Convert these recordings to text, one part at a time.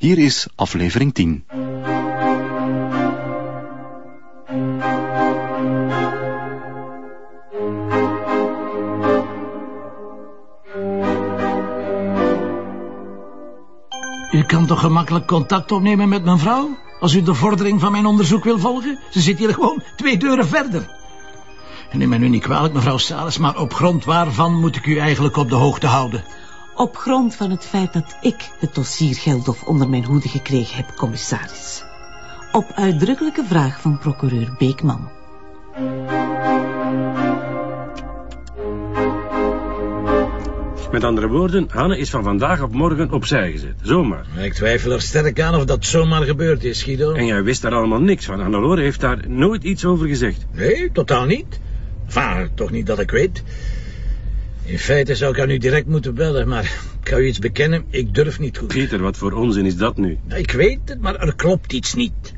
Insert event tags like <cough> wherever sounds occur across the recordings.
Hier is aflevering 10. U kan toch gemakkelijk contact opnemen met mijn vrouw? Als u de vordering van mijn onderzoek wil volgen? Ze zit hier gewoon twee deuren verder. En neem mij nu niet kwalijk, mevrouw Sales, maar op grond waarvan moet ik u eigenlijk op de hoogte houden? Op grond van het feit dat ik het dossier Geldof onder mijn hoede gekregen heb, commissaris. Op uitdrukkelijke vraag van procureur Beekman. Met andere woorden, Hanne is van vandaag op morgen opzij gezet. Zomaar. Ik twijfel er sterk aan of dat zomaar gebeurd is, Guido. En jij wist daar allemaal niks van. Hannelore heeft daar nooit iets over gezegd. Nee, totaal niet. Enfin, toch niet dat ik weet. In feite zou ik haar nu direct moeten bellen, maar ik ga u iets bekennen, ik durf niet goed. Pieter, wat voor onzin is dat nu? Ik weet het, maar er klopt iets niet.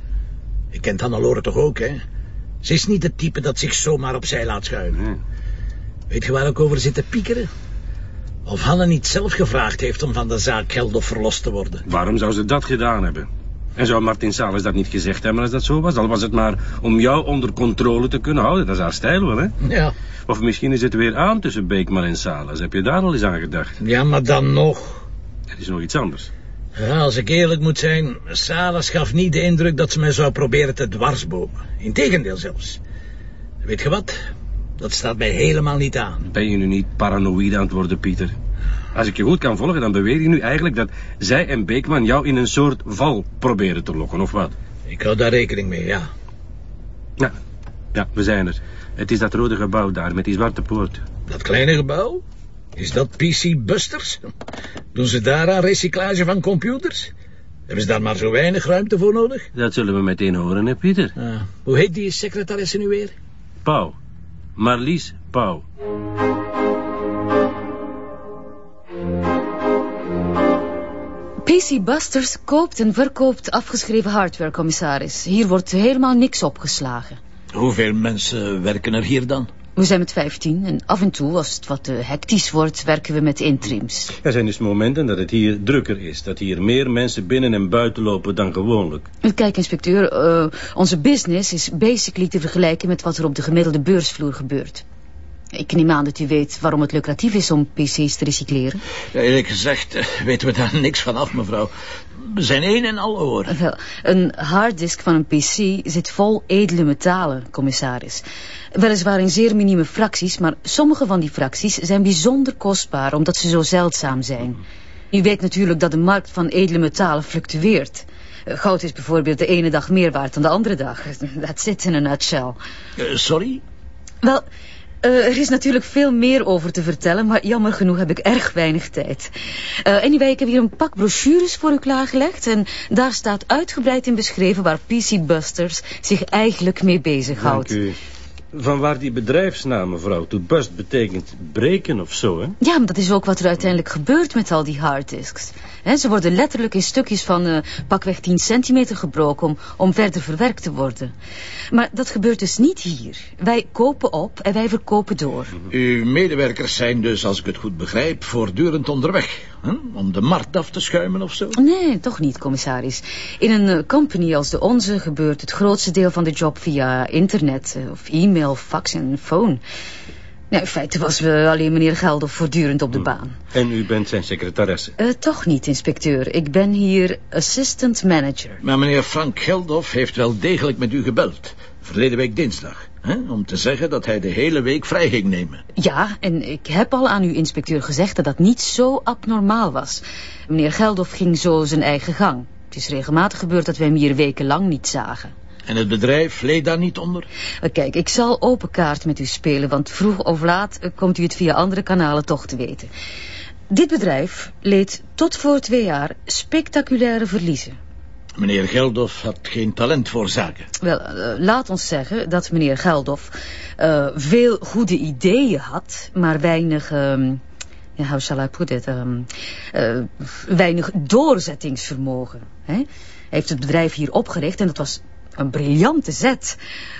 Je kent Hannelore toch ook, hè? Ze is niet het type dat zich zomaar opzij laat schuiven. Nee. Weet je waar ik over zit te piekeren? Of Hanne niet zelf gevraagd heeft om van de zaak Geldof verlost te worden. Waarom zou ze dat gedaan hebben? En zou Martin Sales dat niet gezegd hebben als dat zo was? Al was het maar om jou onder controle te kunnen houden. Dat is haar stijl wel, hè? Ja, Of misschien is het weer aan tussen Beekman en Sales. Heb je daar al eens aan gedacht? ja maar dan nog. Het is nog iets anders. Ja, als ik eerlijk moet zijn, Salas gaf niet de indruk dat ze mij zou proberen te dwarsbomen. Integendeel zelfs. Weet je wat? Dat staat mij helemaal niet aan. Ben je nu niet paranoïde aan het worden, Pieter? Als ik je goed kan volgen, dan beweer je nu eigenlijk dat zij en Beekman jou in een soort val proberen te lokken, of wat? Ik hou daar rekening mee, ja. Ja, ja, we zijn er. Het is dat rode gebouw daar met die zwarte poort. Dat kleine gebouw? Is dat PC Busters? Doen ze daar aan recyclage van computers? Hebben ze daar maar zo weinig ruimte voor nodig? Dat zullen we meteen horen, hè, Pieter? Ah, hoe heet die secretaresse nu weer? Pauw. Marlies Pauw. PC Busters koopt en verkoopt afgeschreven hardware, commissaris. Hier wordt helemaal niks opgeslagen. Hoeveel mensen werken er hier dan? We zijn met 15 en af en toe, als het wat eh, hectisch wordt, werken we met interims. Er zijn dus momenten dat het hier drukker is. Dat hier meer mensen binnen en buiten lopen dan gewoonlijk. Kijk, inspecteur, eh, onze business is basically te vergelijken met wat er op de gemiddelde beursvloer gebeurt. Ik neem aan dat u weet waarom het lucratief is om pc's te recycleren. Ja, eerlijk gezegd eh, weten we daar niks van af, mevrouw. We zijn één en al oren. Wel, een harddisk van een pc zit vol edele metalen, commissaris. Weliswaar in zeer minieme fracties, maar sommige van die fracties zijn bijzonder kostbaar omdat ze zo zeldzaam zijn. U weet natuurlijk dat de markt van edele metalen fluctueert. Eh, Goud is bijvoorbeeld de ene dag meer waard dan de andere dag. <laughs> Dat zit in een nutshell. Eh, sorry? Wel, eh, er is natuurlijk veel meer over te vertellen, maar jammer genoeg heb ik erg weinig tijd. Eh anyway, ik heb hier een pak brochures voor u klaargelegd en daar staat uitgebreid in beschreven waar PC Busters zich eigenlijk mee bezighoudt. Van waar die bedrijfsnaam, mevrouw, to bust betekent breken of zo, hè? Ja, maar dat is ook wat er uiteindelijk gebeurt met al die harddisks. He, ze worden letterlijk in stukjes van eh, pakweg 10 centimeter gebroken om, om verder verwerkt te worden. Maar dat gebeurt dus niet hier. Wij kopen op en wij verkopen door. Uw medewerkers zijn dus, als ik het goed begrijp, voortdurend onderweg. Om de markt af te schuimen of zo? Nee, toch niet, commissaris. In een eh, company als de onze gebeurt het grootste deel van de job via internet... eh, of e-mail, fax en phone. Nou, in feite was we alleen meneer Geldof voortdurend op de baan. En u bent zijn secretaresse. Eh, toch niet, inspecteur. Ik ben hier assistant manager. Maar meneer Frank Geldof heeft wel degelijk met u gebeld. Verleden week dinsdag. Hè? Om te zeggen dat hij de hele week vrij ging nemen. Ja, en ik heb al aan uw inspecteur gezegd dat dat niet zo abnormaal was. Meneer Geldof ging zo zijn eigen gang. Het is regelmatig gebeurd dat we hem hier wekenlang niet zagen. En het bedrijf leed daar niet onder? Eh, Kijk, ik zal open kaart met u spelen, want vroeg of laat eh, komt u het via andere kanalen toch te weten. Dit bedrijf leed tot voor twee jaar spectaculaire verliezen. Meneer Geldof had geen talent voor zaken. Wel, eh, laat ons zeggen dat meneer Geldof eh, veel goede ideeën had, maar weinig, ehm ja, how shall I put it, ehm, eh, weinig doorzettingsvermogen. Hè? Hij heeft het bedrijf hier opgericht en dat was Een briljante zet.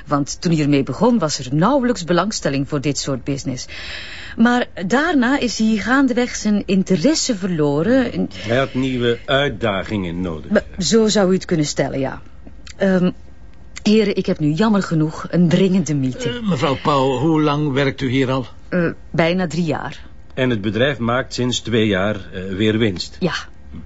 Want toen hij ermee begon was er nauwelijks belangstelling voor dit soort business. Maar daarna is hij gaandeweg zijn interesse verloren. en- Hij had nieuwe uitdagingen nodig. Maar Zo zou u het kunnen stellen, ja. Ehm heren, ik heb nu jammer genoeg een dringende meeting. Eh, mevrouw Pauw, hoe lang werkt u hier al? Eh, bijna drie jaar. En het bedrijf maakt sinds twee jaar eh, weer winst. Ja,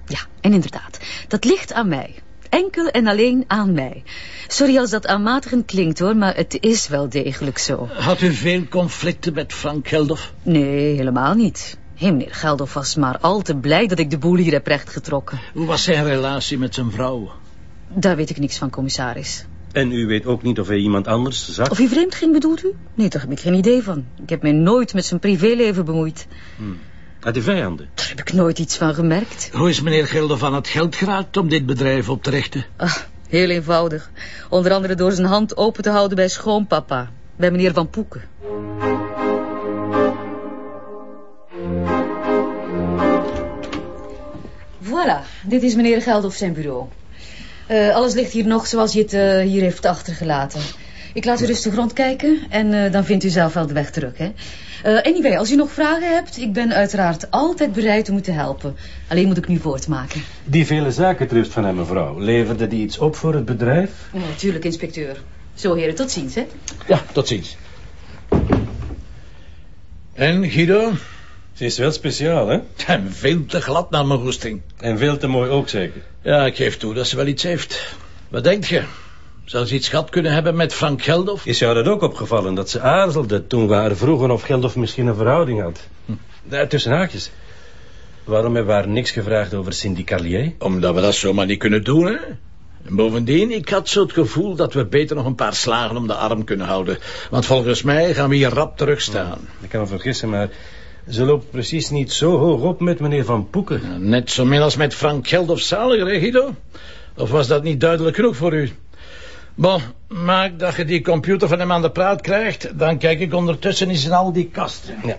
ja, en inderdaad. Dat ligt aan mij. Enkel en alleen aan mij. Sorry als dat aanmatigend klinkt hoor, maar het is wel degelijk zo. Had u veel conflicten met Frank Geldof? Nee, helemaal niet. Hé, meneer Geldof was maar al te blij dat ik de boel hier heb rechtgetrokken. Hoe was zijn relatie met zijn vrouw? Daar weet ik niks van, commissaris. En u weet ook niet of hij iemand anders zag? Of hij vreemd ging, bedoelt u? Nee, daar heb ik geen idee van. Ik heb mij nooit met zijn privéleven bemoeid. Had hij vijanden? Daar heb ik nooit iets van gemerkt. Hoe is meneer Geldof aan het geld geraakt om dit bedrijf op te richten? Ah, heel eenvoudig. Onder andere door zijn hand open te houden bij schoonpapa. Bij meneer Van Poeken. Voilà, dit is meneer Geldof zijn bureau. Eh, alles ligt hier nog zoals hij het eh, hier heeft achtergelaten. Ik laat u rustig rondkijken en eh, dan vindt u zelf wel de weg terug. Hè? Eh, anyway, als u nog vragen hebt, ik ben uiteraard altijd bereid om u te helpen. Alleen moet ik nu voortmaken. Die vele zakentrust van hem, mevrouw, leverde die iets op voor het bedrijf? Ja, natuurlijk, inspecteur. Zo, heren, tot ziens, hè? Ja, tot ziens. En Guido? Ze is wel speciaal, hè? En veel te glad naar mijn goesting. En veel te mooi ook zeker. Ja, ik geef toe dat ze wel iets heeft. Wat denkt je? Zou ze iets gehad kunnen hebben met Frank Geldof? Is jou dat ook opgevallen, dat ze aarzelde toen we haar vroegen of Geldof misschien een verhouding had? Daar tussen haakjes. Waarom hebben we haar niks gevraagd over Cindy Carlier? Omdat we dat zomaar niet kunnen doen, hè? En bovendien, ik had zo het gevoel dat we beter nog een paar slagen om de arm kunnen houden. Want volgens mij gaan we hier rap terugstaan. Ik kan me vergissen, maar ze loopt precies niet zo hoog op met meneer Van Poeken. Ja, Net zo min als met Frank Geldof zaliger, hè, Guido? Of was dat niet duidelijk genoeg voor u? Bon, maak dat je die computer van hem aan de praat krijgt... dan kijk ik ondertussen eens in al die kasten. Ja.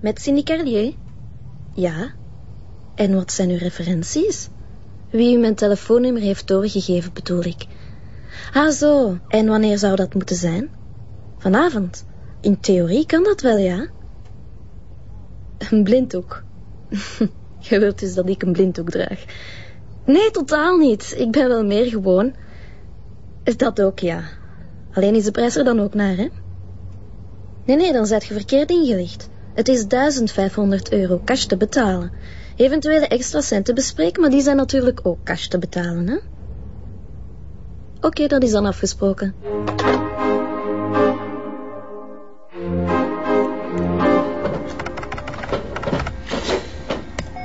Met Cindy Carlier? Ja. En wat zijn uw referenties? Wie u mijn telefoonnummer heeft doorgegeven, bedoel ik. Ah, zo. En wanneer zou dat moeten zijn? Vanavond. In theorie kan dat wel, ja. Een blinddoek. <laughs> Je wilt dus dat ik een blinddoek draag. Nee, totaal niet. Ik ben wel meer gewoon. Dat ook, ja. Alleen is de prijs er dan ook naar, hè? Nee, nee, dan zijt je verkeerd ingelicht. Het is 1500 euro cash te betalen. Eventuele extra centen bespreken, maar die zijn natuurlijk ook cash te betalen, hè? Oké, dat is dan afgesproken.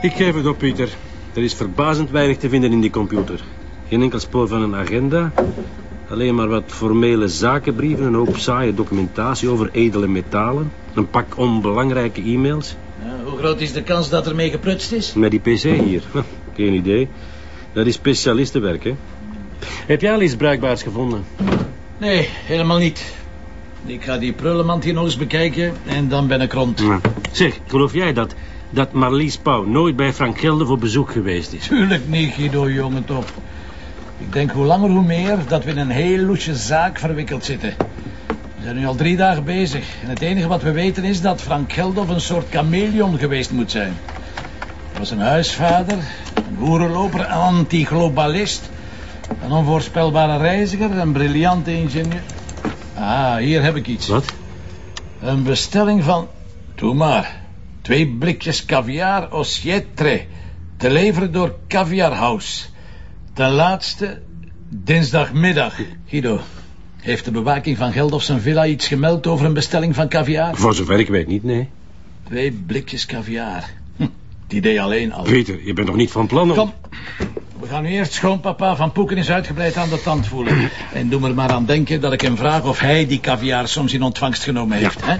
Ik geef het op, Pieter. Er is verbazend weinig te vinden in die computer. Geen enkel spoor van een agenda. Alleen maar wat formele zakenbrieven, een hoop saaie documentatie over edele metalen. Een pak onbelangrijke e-mails. Ja, hoe groot is de kans dat er mee geprutst is? Met die pc hier. Huh, <laughs> Geen idee. Dat is specialistenwerk, hè. Heb jij al iets bruikbaars gevonden? Nee, helemaal niet. Ik ga die prullenmand hier nog eens bekijken en dan ben ik rond. Ja. Zeg, geloof jij dat, dat Marlies Pauw nooit bij Frank Gelder voor bezoek geweest is? Tuurlijk niet, Guido, jongen top. Ik denk hoe langer hoe meer dat we in een heel loesje zaak verwikkeld zitten. We zijn nu al drie dagen bezig. En het enige wat we weten is dat Frank Geldof een soort chameleon geweest moet zijn. Hij was een huisvader, een boerenloper, een anti-globalist... een onvoorspelbare reiziger, een briljante ingenieur... Ah, hier heb ik iets. Wat? Een bestelling van... Doe maar. Twee blikjes caviar osietre. Te leveren door Caviar House. Ten laatste dinsdagmiddag. Guido, heeft de bewaking van Geldof zijn villa iets gemeld over een bestelling van caviar? Voor zover ik weet niet, nee. Twee blikjes caviar. Hm, het idee alleen al. Peter, je bent nog niet van plan om... Kom, we gaan nu eerst schoonpapa van Poeken is uitgebreid aan de tand voelen. En doe er maar aan denken dat ik hem vraag of hij die caviar soms in ontvangst genomen heeft. Hè?